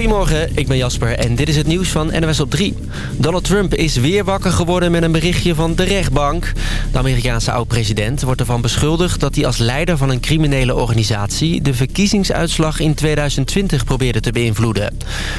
Goedemorgen, ik ben Jasper en dit is het nieuws van NWS op 3. Donald Trump is weer wakker geworden met een berichtje van de rechtbank. De Amerikaanse oud-president wordt ervan beschuldigd dat hij als leider van een criminele organisatie... de verkiezingsuitslag in 2020 probeerde te beïnvloeden.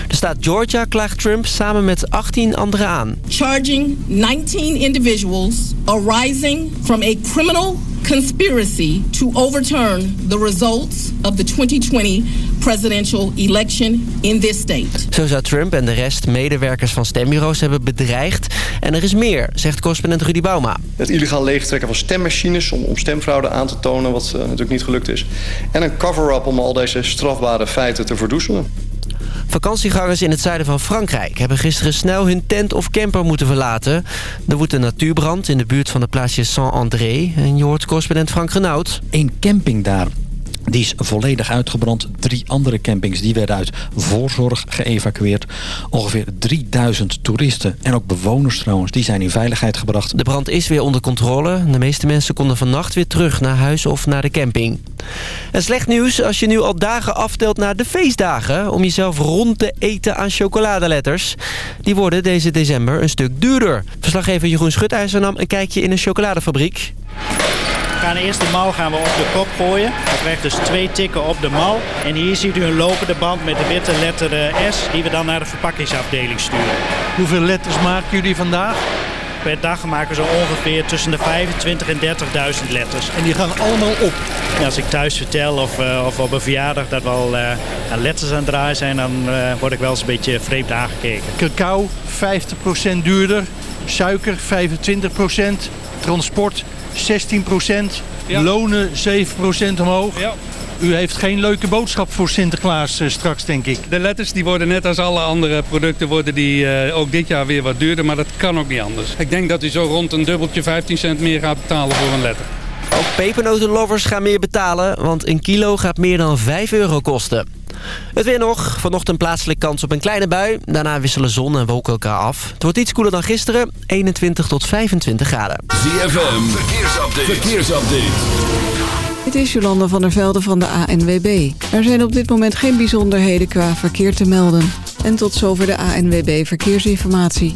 De staat Georgia klaagt Trump samen met 18 anderen aan. Charging 19 individuals arising from a criminal conspiracy to overturn the results of the 2020 presidential election in this state. Zo zou Trump en de rest medewerkers van stembureaus hebben bedreigd. En er is meer, zegt correspondent Rudy Bauma. Het illegaal leegtrekken van stemmachines om, om stemfraude aan te tonen... wat uh, natuurlijk niet gelukt is. En een cover-up om al deze strafbare feiten te verdoezelen. Vakantiegangers in het zuiden van Frankrijk hebben gisteren snel hun tent of camper moeten verlaten. Er woedt een natuurbrand in de buurt van de plaatsje Saint-André. En je hoort correspondent Frank Renaud. Een camping daar die is volledig uitgebrand. Drie andere campings die werden uit voorzorg geëvacueerd. Ongeveer 3000 toeristen en ook bewoners trouwens, die zijn in veiligheid gebracht. De brand is weer onder controle. De meeste mensen konden vannacht weer terug naar huis of naar de camping. En slecht nieuws als je nu al dagen aftelt naar de feestdagen... om jezelf rond te eten aan chocoladeletters. Die worden deze december een stuk duurder. Verslaggever Jeroen Schutijzer nam een kijkje in een chocoladefabriek. We gaan eerst de mouw gaan we op de kop gooien. Dat krijgt dus twee tikken op de mouw. En hier ziet u een lopende band met de witte letter S... die we dan naar de verpakkingsafdeling sturen. Hoeveel letters maken jullie vandaag? Per dag maken we zo ongeveer tussen de 25 en 30.000 letters. En die gaan allemaal op? Als ik thuis vertel of, uh, of op een verjaardag dat we al uh, aan letters aan het draaien zijn... dan uh, word ik wel eens een beetje vreemd aangekeken. Cacao 50% duurder, suiker 25%, transport 16 ja. lonen 7% omhoog. Ja. U heeft geen leuke boodschap voor Sinterklaas uh, straks, denk ik. De letters die worden net als alle andere producten worden die, uh, ook dit jaar weer wat duurder. Maar dat kan ook niet anders. Ik denk dat u zo rond een dubbeltje 15 cent meer gaat betalen voor een letter. Ook pepernotenlovers gaan meer betalen, want een kilo gaat meer dan 5 euro kosten. Het weer nog. Vanochtend plaatselijk kans op een kleine bui. Daarna wisselen zon en wolken elkaar af. Het wordt iets koeler dan gisteren. 21 tot 25 graden. ZFM. Verkeersupdate. Verkeersupdate. Dit is Jolanda van der Velde van de ANWB. Er zijn op dit moment geen bijzonderheden qua verkeer te melden. En tot zover de ANWB Verkeersinformatie.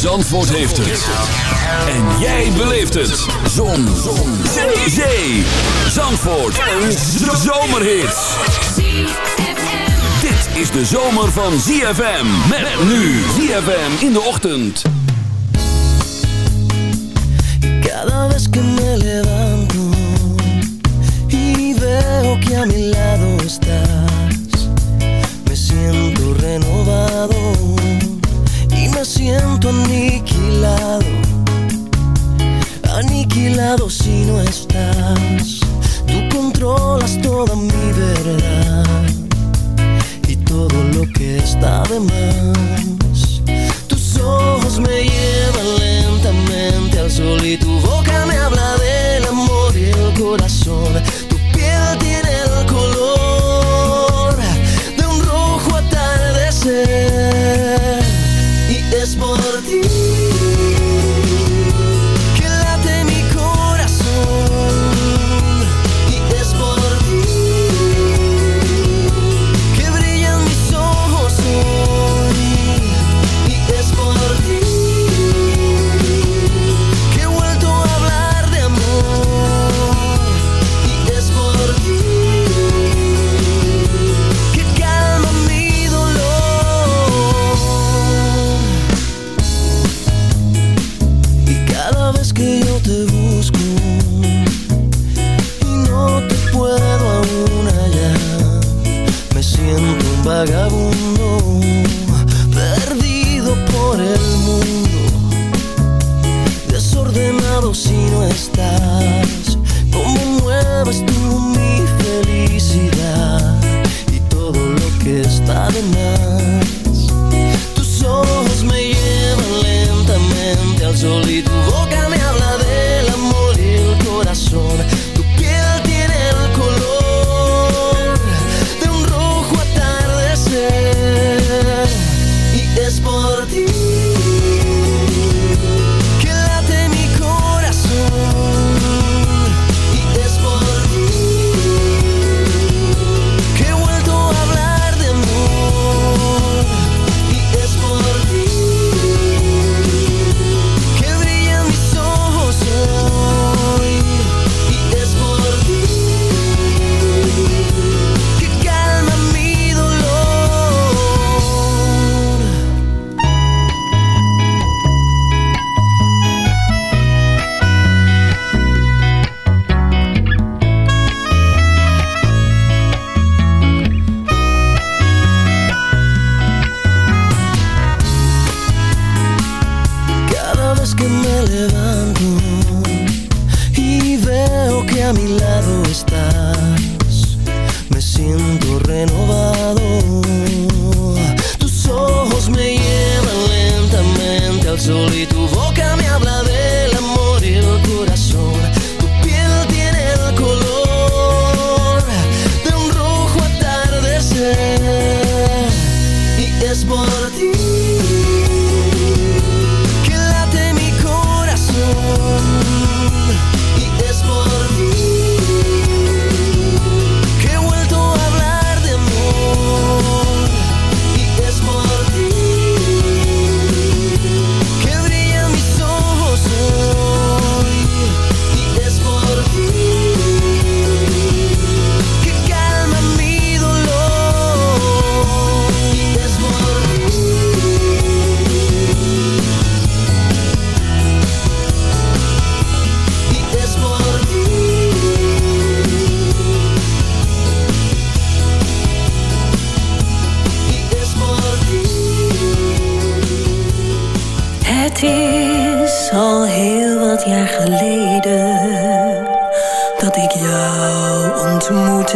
Zandvoort heeft het. En jij beleeft het. Zon. Zon. Zee. Zee. Zandvoort. Een zomerhit. Dit is de zomer van ZFM. Met nu ZFM in de ochtend. Cada vez que me levanto y veo que a mi lado estás, me siento renovado siento aniquilado, aniquilado si no estás. Tú controlas toda mi verdad y todo lo que está de más.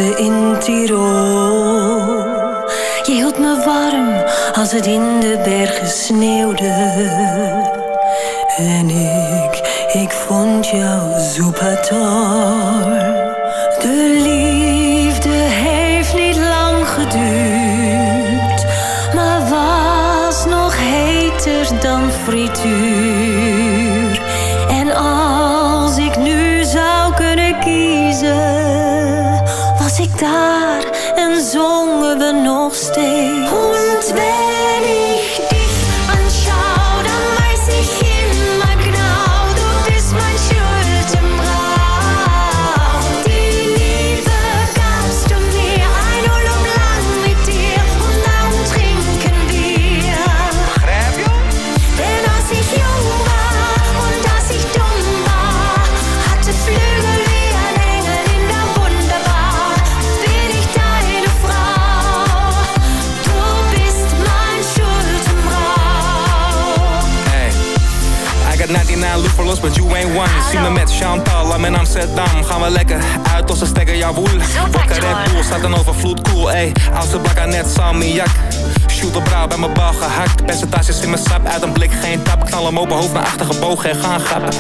In in Tirol. Je hield me warm als het in de bergen sneeuwde. En ik, ik vond jou soepator, de liefde. Chantal, I'm in Amsterdam, gaan we lekker uit onze stekker, jawoel. Wakker Red Bull, staat een overvloed, cool, ey. Oudste blakken net Samiak. Shoot op brouw bij mijn bal gehakt. Percentages in mijn sap, uit een blik geen tap. Knal hem open, hoofd naar achter gebogen en gaan grappen.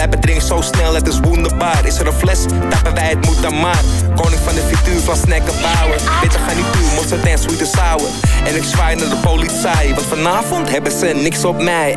Lijp het drinkt zo snel, het is wonderbaar. Is er een fles? Tappen wij het moet dan maar. Koning van de fitu, van snacken bouwen. je, ga niet toe, mosterd en sweet te sour. En ik zwaai naar de politie, want vanavond hebben ze niks op mij.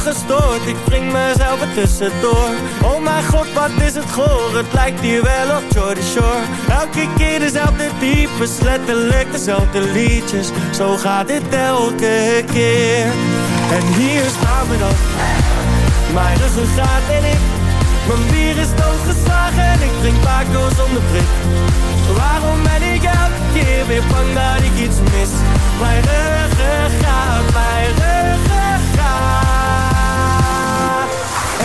gestoord. Ik breng mezelf er tussendoor. Oh mijn god, wat is het goor? Het lijkt hier wel op Jordy Shore. Elke keer dezelfde types Letterlijk dezelfde liedjes. Zo gaat dit elke keer. En hier staan we dan. Mijn ruggengraat en ik. Mijn bier is doodgeslagen En ik drink Paco zonder prik. Waarom ben ik elke keer weer bang dat ik iets mis? Mijn ruggengraat, mijn ruggengraat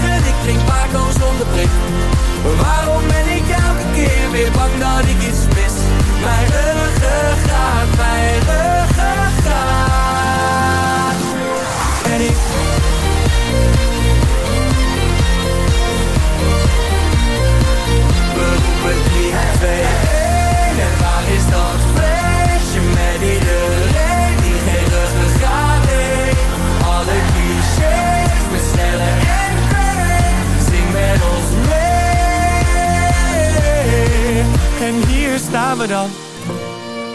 doodgeslagen Ik drink Paco zonder prik. Waarom ben ik elke keer weer bang dat ik iets mis? Mijn ruggengraat, mijn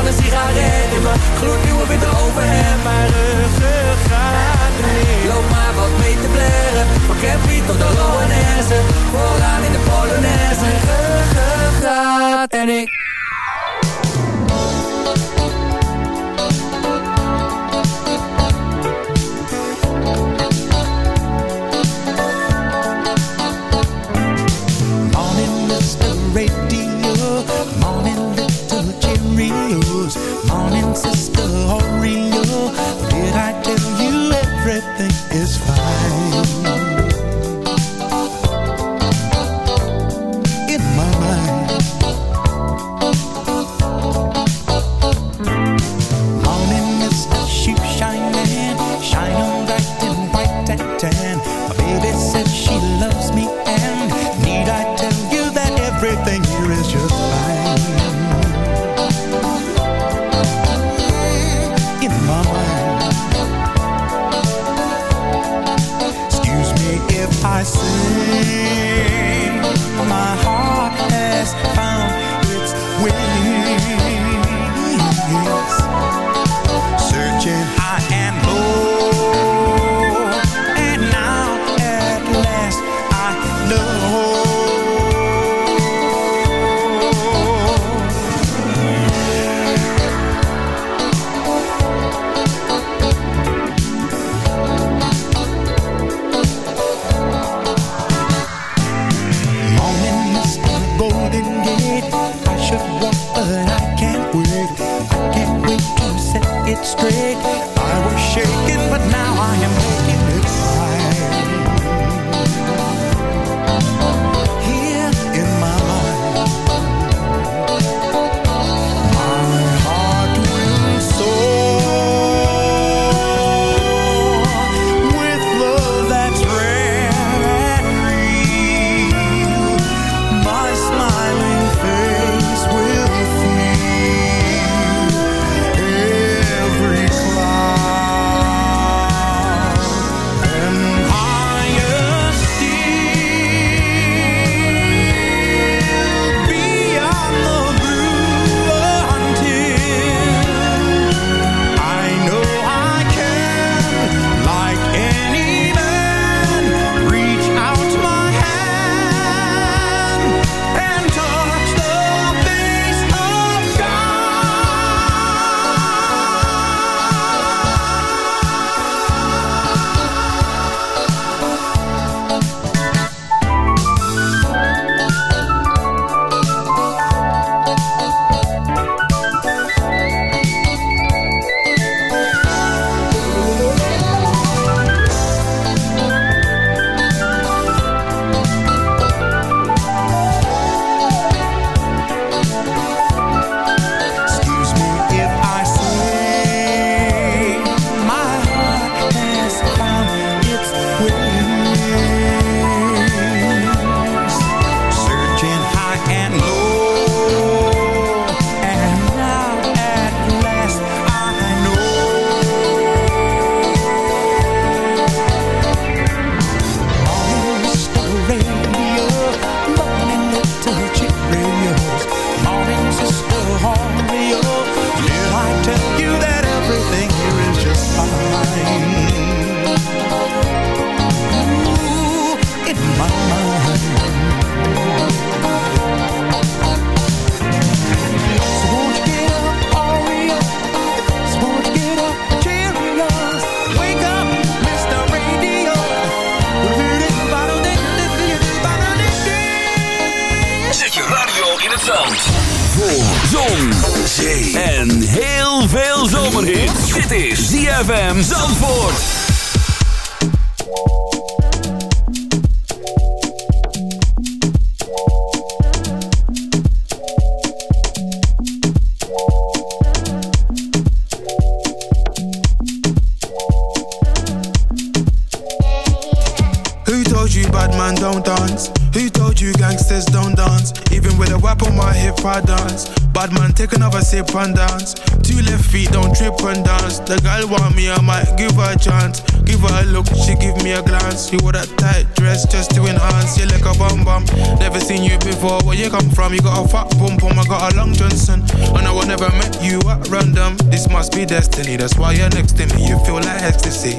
van een sigaret in mijn gloednieuwe witte overhemd Mijn gaat niet Loop maar wat mee te blaren Van Campy tot de Loanesse Vooraan in de Polonaise Ruggengraat en ik. dance? Who told you gangsters don't dance? Even with a whip on my hip, I dance. Bad man, take another sip and dance. Two left feet, don't trip and dance. The girl want me, I might give her a chance. Give her a look, she give me a glance. You wore that tight dress just to enhance. You like a bum bum. Never seen you before. Where you come from? You got a fat bum bum. I got a long Johnson. And I would never met you at random. This must be destiny. That's why you're next to me. You feel like ecstasy.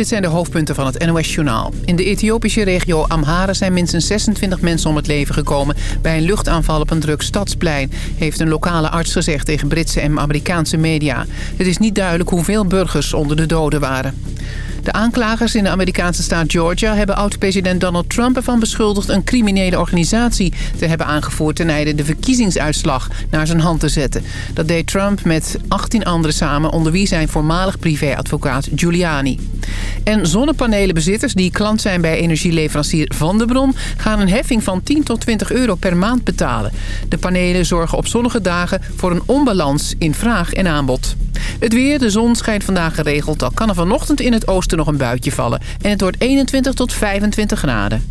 Dit zijn de hoofdpunten van het NOS-journaal. In de Ethiopische regio Amhara zijn minstens 26 mensen om het leven gekomen... bij een luchtaanval op een druk stadsplein... heeft een lokale arts gezegd tegen Britse en Amerikaanse media. Het is niet duidelijk hoeveel burgers onder de doden waren. De aanklagers in de Amerikaanse staat Georgia hebben oud-president Donald Trump ervan beschuldigd een criminele organisatie te hebben aangevoerd ten einde de verkiezingsuitslag naar zijn hand te zetten. Dat deed Trump met 18 anderen samen onder wie zijn voormalig privéadvocaat Giuliani. En zonnepanelenbezitters die klant zijn bij energieleverancier Van de Bron gaan een heffing van 10 tot 20 euro per maand betalen. De panelen zorgen op zonnige dagen voor een onbalans in vraag en aanbod. Het weer, de zon schijnt vandaag geregeld. Al kan er vanochtend in het oosten nog een buitje vallen. En het wordt 21 tot 25 graden.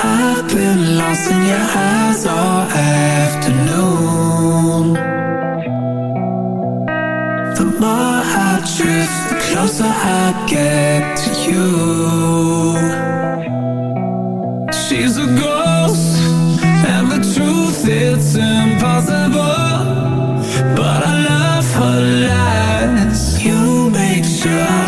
I've been lost in your eyes all afternoon. The more I drift, the closer I get to you. She's a ghost, and the truth it's impossible. But I love her lies. You make sure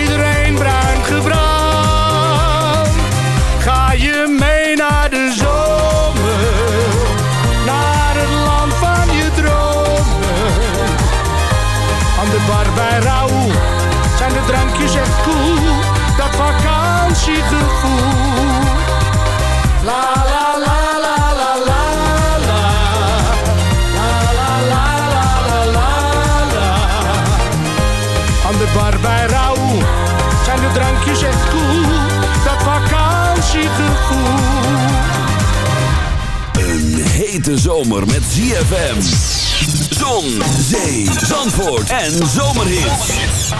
drankjes echt cool, dat vakantiegevoel. Een hete zomer met ZFM. Zon, zee, zandvoort en zomerhits.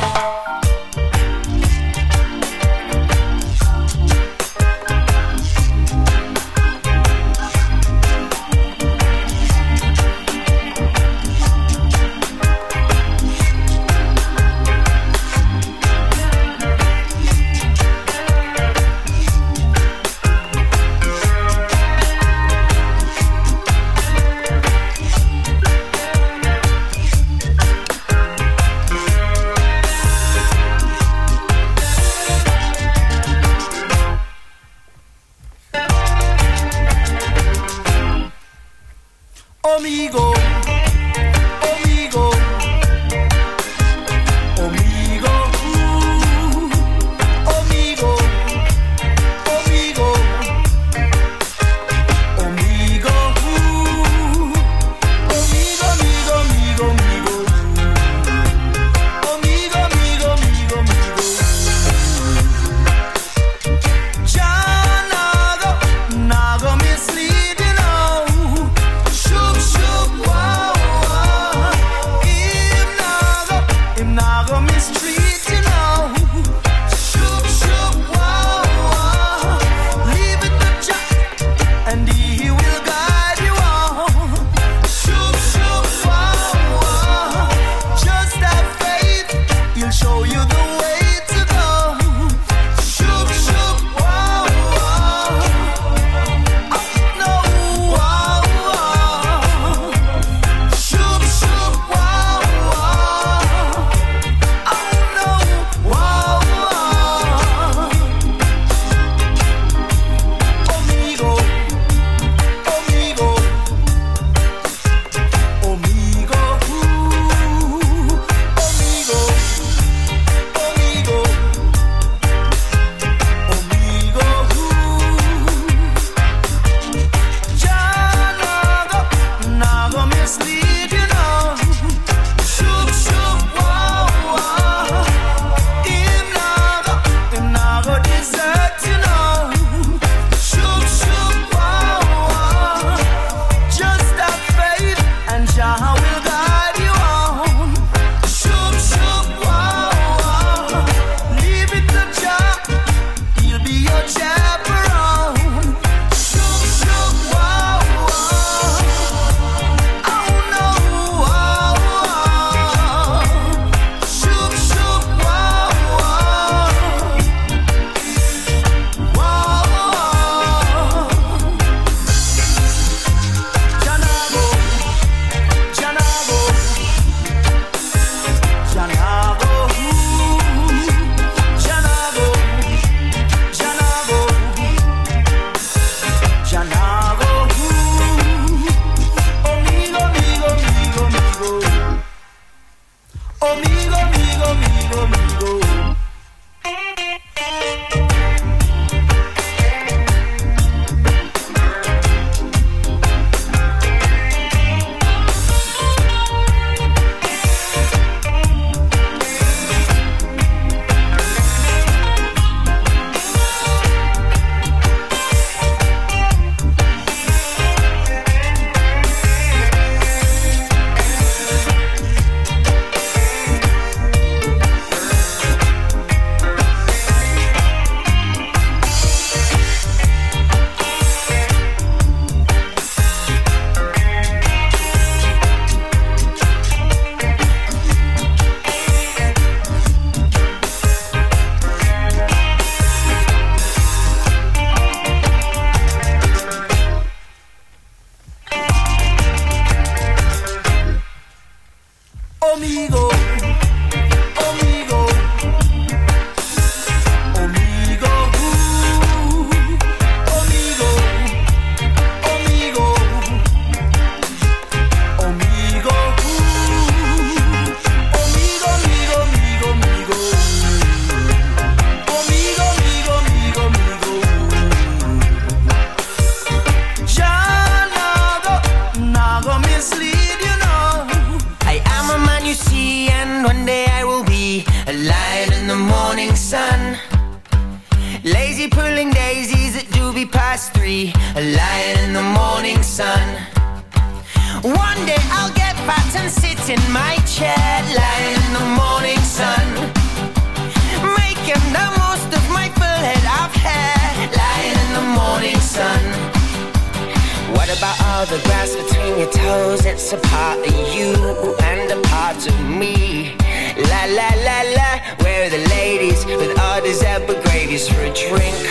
for a drink.